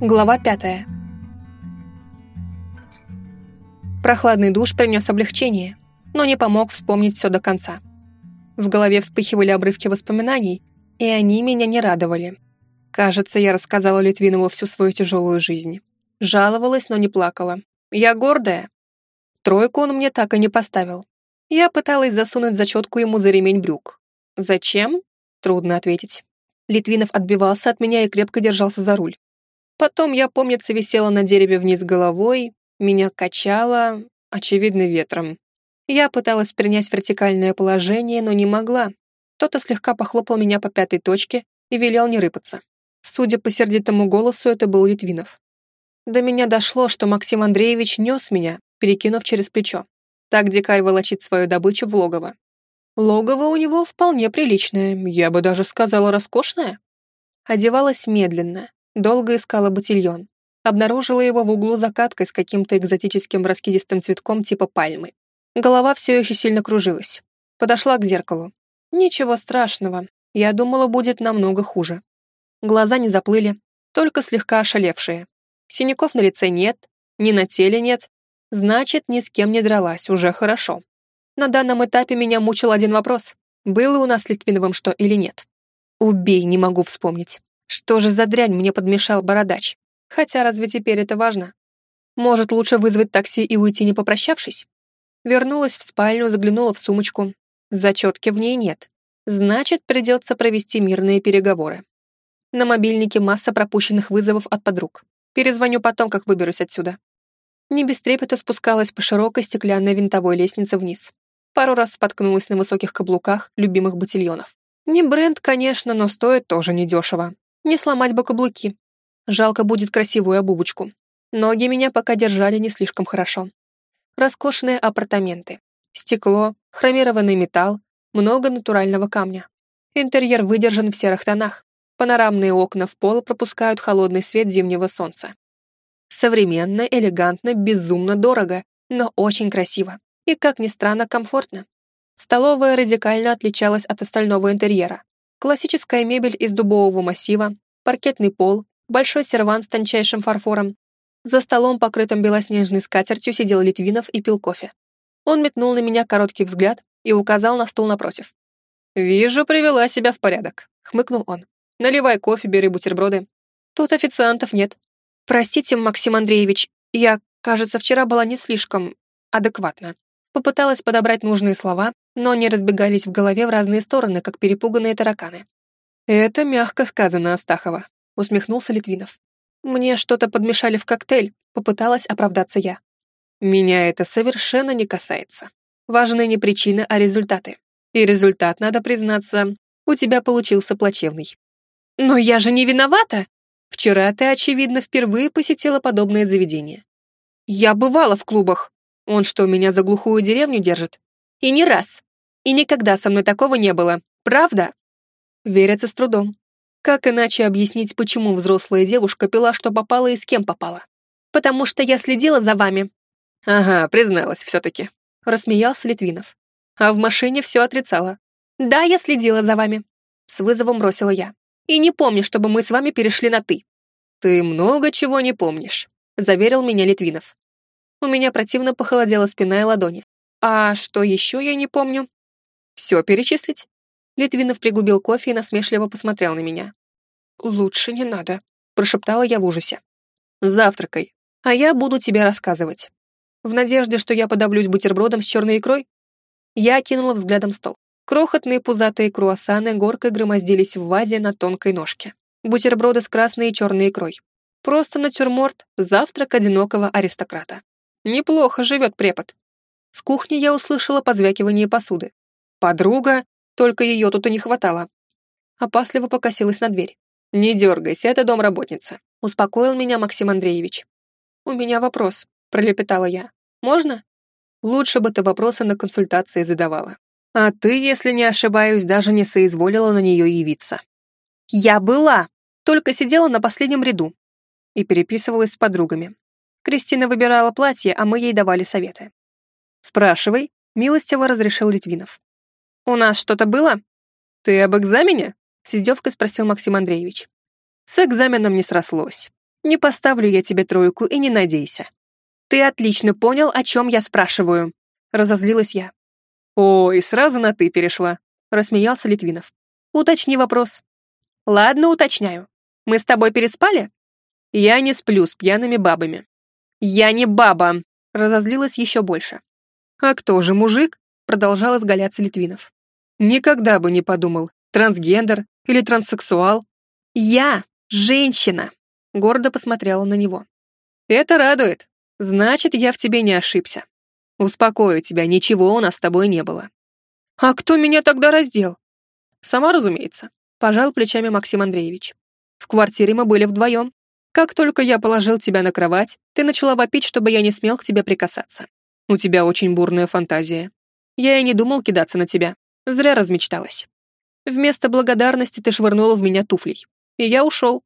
Глава пятая. Прохладный душ принес облегчение, но не помог вспомнить все до конца. В голове вспыхивали обрывки воспоминаний, и они меня не радовали. Кажется, я рассказала Литвинову всю свою тяжелую жизнь. Жаловалась, но не плакала. Я гордая. Тройку он мне так и не поставил. Я пыталась засунуть зачетку ему за ремень брюк. Зачем? Трудно ответить. Литвинов отбивался от меня и крепко держался за руль. Потом я, помнится, висела на дереве вниз головой, меня качало, очевидно, ветром. Я пыталась принять вертикальное положение, но не могла. Кто-то слегка похлопал меня по пятой точке и велел не рыпаться. Судя по сердитому голосу, это был Литвинов. До меня дошло, что Максим Андреевич нес меня, перекинув через плечо. Так дикарь волочит свою добычу в логово. Логово у него вполне приличное, я бы даже сказала роскошное. Одевалась медленно, долго искала ботильон. Обнаружила его в углу закаткой с каким-то экзотическим раскидистым цветком типа пальмы. Голова все еще сильно кружилась. Подошла к зеркалу. Ничего страшного, я думала, будет намного хуже. Глаза не заплыли, только слегка ошалевшие. Синяков на лице нет, ни на теле нет. Значит, ни с кем не дралась, уже хорошо. На данном этапе меня мучил один вопрос. Было у нас с Литвиновым что или нет? Убей, не могу вспомнить. Что же за дрянь мне подмешал бородач? Хотя разве теперь это важно? Может, лучше вызвать такси и уйти, не попрощавшись? Вернулась в спальню, заглянула в сумочку. Зачетки в ней нет. Значит, придется провести мирные переговоры. На мобильнике масса пропущенных вызовов от подруг. Перезвоню потом, как выберусь отсюда. Не без трепета спускалась по широкой стеклянной винтовой лестнице вниз. Пару раз споткнулась на высоких каблуках любимых ботильонов. Не бренд, конечно, но стоит тоже недешево. Не сломать бы каблуки. Жалко будет красивую обувочку. Ноги меня пока держали не слишком хорошо. Роскошные апартаменты. Стекло, хромированный металл, много натурального камня. Интерьер выдержан в серых тонах. Панорамные окна в пол пропускают холодный свет зимнего солнца. Современно, элегантно, безумно дорого, но очень красиво. И, как ни странно, комфортно. Столовая радикально отличалась от остального интерьера. Классическая мебель из дубового массива, паркетный пол, большой серван с тончайшим фарфором. За столом, покрытым белоснежной скатертью, сидел Литвинов и пил кофе. Он метнул на меня короткий взгляд и указал на стул напротив. «Вижу, привела себя в порядок», — хмыкнул он. «Наливай кофе, бери бутерброды. Тут официантов нет». «Простите, Максим Андреевич, я, кажется, вчера была не слишком адекватна». Попыталась подобрать нужные слова, но они разбегались в голове в разные стороны, как перепуганные тараканы. «Это мягко сказано, Астахова», — усмехнулся Литвинов. «Мне что-то подмешали в коктейль», — попыталась оправдаться я. «Меня это совершенно не касается. Важны не причины, а результаты. И результат, надо признаться, у тебя получился плачевный». «Но я же не виновата!» «Вчера ты, очевидно, впервые посетила подобное заведение». «Я бывала в клубах», он что, меня за глухую деревню держит? И не раз. И никогда со мной такого не было. Правда? Верится с трудом. Как иначе объяснить, почему взрослая девушка пила, что попала и с кем попала? Потому что я следила за вами. Ага, призналась все-таки. Рассмеялся Литвинов. А в машине все отрицала. Да, я следила за вами. С вызовом бросила я. И не помню, чтобы мы с вами перешли на «ты». «Ты много чего не помнишь», — заверил меня Литвинов. У меня противно похолодела спина и ладони. А что еще я не помню? Все перечислить? Литвинов пригубил кофе и насмешливо посмотрел на меня. «Лучше не надо», — прошептала я в ужасе. «Завтракай, а я буду тебе рассказывать». В надежде, что я подавлюсь бутербродом с черной икрой, я окинула взглядом стол. Крохотные пузатые круассаны горкой громоздились в вазе на тонкой ножке. Бутерброды с красной и черной икрой. Просто натюрморт, завтрак одинокого аристократа. Неплохо живет препод. С кухни я услышала позвякивание посуды. Подруга, только ее тут и не хватало. Опасливо покосилась на дверь. «Не дергайся, это домработница», — успокоил меня Максим Андреевич. «У меня вопрос», — пролепетала я. «Можно?» «Лучше бы ты вопросы на консультации задавала. А ты, если не ошибаюсь, даже не соизволила на нее явиться». «Я была, только сидела на последнем ряду», и переписывалась с подругами. Кристина выбирала платье, а мы ей давали советы. «Спрашивай», — милостиво разрешил Литвинов. «У нас что-то было?» «Ты об экзамене?» — с издевкой спросил Максим Андреевич. «С экзаменом не срослось. Не поставлю я тебе тройку и не надейся. Ты отлично понял, о чем я спрашиваю. Разозлилась я. О, и сразу на «ты» перешла. Рассмеялся Литвинов. Уточни вопрос. Ладно, уточняю. Мы с тобой переспали? Я не сплю с пьяными бабами. Я не баба, разозлилась еще больше. А кто же мужик? Продолжал изгаляться Литвинов. Никогда бы не подумал, трансгендер или транссексуал. Я женщина, гордо посмотрела на него. Это радует. Значит, я в тебе не ошибся. Успокою тебя, ничего у нас с тобой не было. А кто меня тогда раздел? Сама, разумеется, пожал плечами Максим Андреевич. В квартире мы были вдвоем. Как только я положил тебя на кровать, ты начала вопить, чтобы я не смел к тебе прикасаться. У тебя очень бурная фантазия. Я и не думал кидаться на тебя. Зря размечталась. Вместо благодарности ты швырнула в меня туфлей. И я ушел.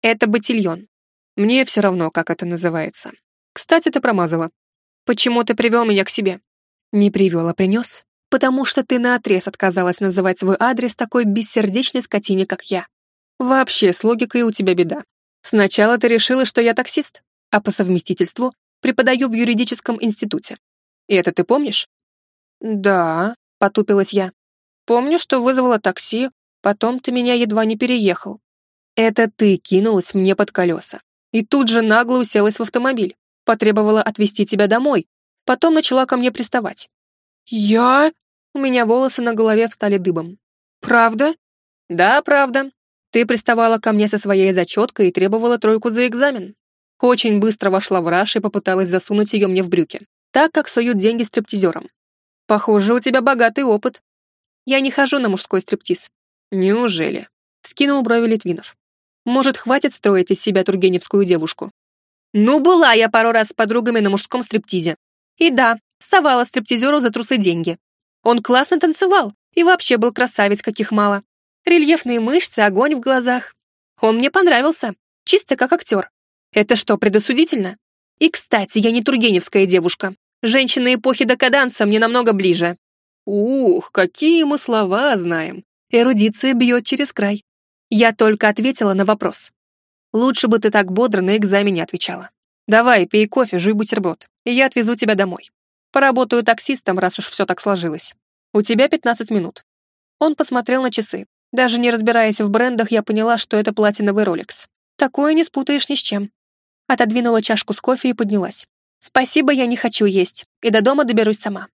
Это ботильон. Мне все равно, как это называется. Кстати, ты промазала. Почему ты привел меня к себе? Не привел, а принес. Потому что ты наотрез отказалась называть свой адрес такой бессердечной скотине, как я. Вообще, с логикой у тебя беда. Сначала ты решила, что я таксист, а по совместительству преподаю в юридическом институте. И это ты помнишь? Да, потупилась я. Помню, что вызвала такси, потом ты меня едва не переехал. Это ты кинулась мне под колеса. И тут же нагло уселась в автомобиль. Потребовала отвезти тебя домой. Потом начала ко мне приставать. Я? У меня волосы на голове встали дыбом. Правда? Да, правда. Ты приставала ко мне со своей зачеткой и требовала тройку за экзамен. Очень быстро вошла в раш и попыталась засунуть ее мне в брюки, так как суют деньги стриптизерам. Похоже, у тебя богатый опыт. Я не хожу на мужской стриптиз. Неужели? Скинул брови Литвинов. Может, хватит строить из себя тургеневскую девушку? Ну, была я пару раз с подругами на мужском стриптизе. И да, совала стриптизеру за трусы деньги. Он классно танцевал и вообще был красавец, каких мало. Рельефные мышцы, огонь в глазах. Он мне понравился, чисто как актер. Это что, предосудительно? И, кстати, я не тургеневская девушка. Женщины эпохи декаданса мне намного ближе. Ух, какие мы слова знаем. Эрудиция бьет через край. Я только ответила на вопрос. Лучше бы ты так бодро на экзамене отвечала. Давай, пей кофе, жуй бутерброд, и я отвезу тебя домой. Поработаю таксистом, раз уж все так сложилось. У тебя 15 минут. Он посмотрел на часы. Даже не разбираясь в брендах, я поняла, что это платиновый Rolex. Такое не спутаешь ни с чем. Отодвинула чашку с кофе и поднялась. Спасибо, я не хочу есть, и до дома доберусь сама.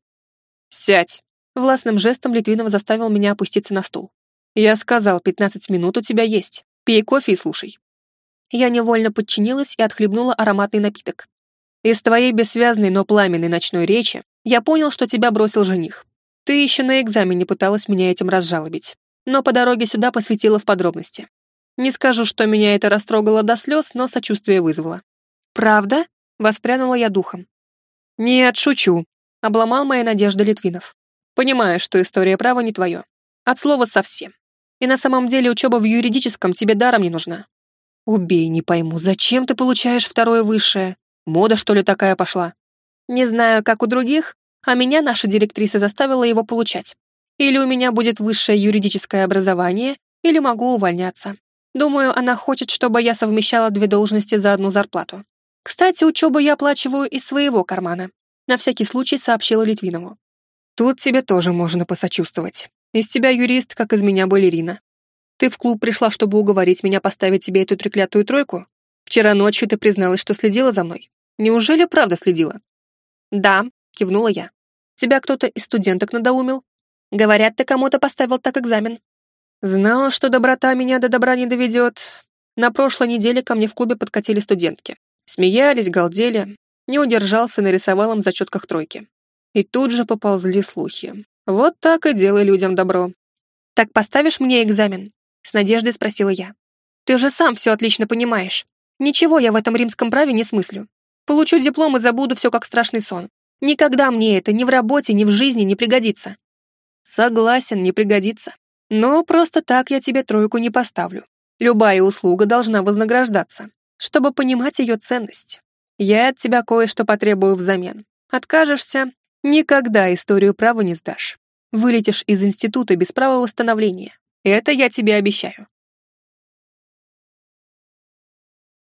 Сядь. Властным жестом Литвинов заставил меня опуститься на стул. Я сказал, пятнадцать минут у тебя есть. Пей кофе и слушай. Я невольно подчинилась и отхлебнула ароматный напиток. Из твоей бессвязной, но пламенной ночной речи я понял, что тебя бросил жених. Ты еще на экзамене пыталась меня этим разжалобить, но по дороге сюда посвятила в подробности. Не скажу, что меня это растрогало до слез, но сочувствие вызвало. «Правда?» — воспрянула я духом. «Нет, шучу», — обломал мои надежды Литвинов. «Понимаю, что история права не твое. От слова совсем. И на самом деле учеба в юридическом тебе даром не нужна. Убей, не пойму, зачем ты получаешь второе высшее? Мода, что ли, такая пошла? Не знаю, как у других, а меня наша директриса заставила его получать. Или у меня будет высшее юридическое образование, или могу увольняться. Думаю, она хочет, чтобы я совмещала две должности за одну зарплату. Кстати, учебу я оплачиваю из своего кармана. На всякий случай сообщила Литвинову. Тут тебе тоже можно посочувствовать. Из тебя юрист, как из меня балерина. Ты в клуб пришла, чтобы уговорить меня поставить тебе эту треклятую тройку? Вчера ночью ты призналась, что следила за мной. Неужели правда следила? Да, кивнула я. Тебя кто-то из студенток надоумил? Говорят, ты кому-то поставил так экзамен. Знала, что доброта меня до добра не доведет. На прошлой неделе ко мне в клубе подкатили студентки. Смеялись, галдели. Не удержался, нарисовал им в зачетках тройки. И тут же поползли слухи. Вот так и делай людям добро. Так поставишь мне экзамен? С надеждой спросила я. Ты же сам все отлично понимаешь. Ничего я в этом римском праве не смыслю. Получу диплом и забуду все как страшный сон. Никогда мне это ни в работе, ни в жизни не пригодится. Согласен, не пригодится. Но просто так я тебе тройку не поставлю. Любая услуга должна вознаграждаться, чтобы понимать ее ценность. Я от тебя кое-что потребую взамен. Откажешься, Никогда историю права не сдашь. Вылетишь из института без права восстановления. Это я тебе обещаю.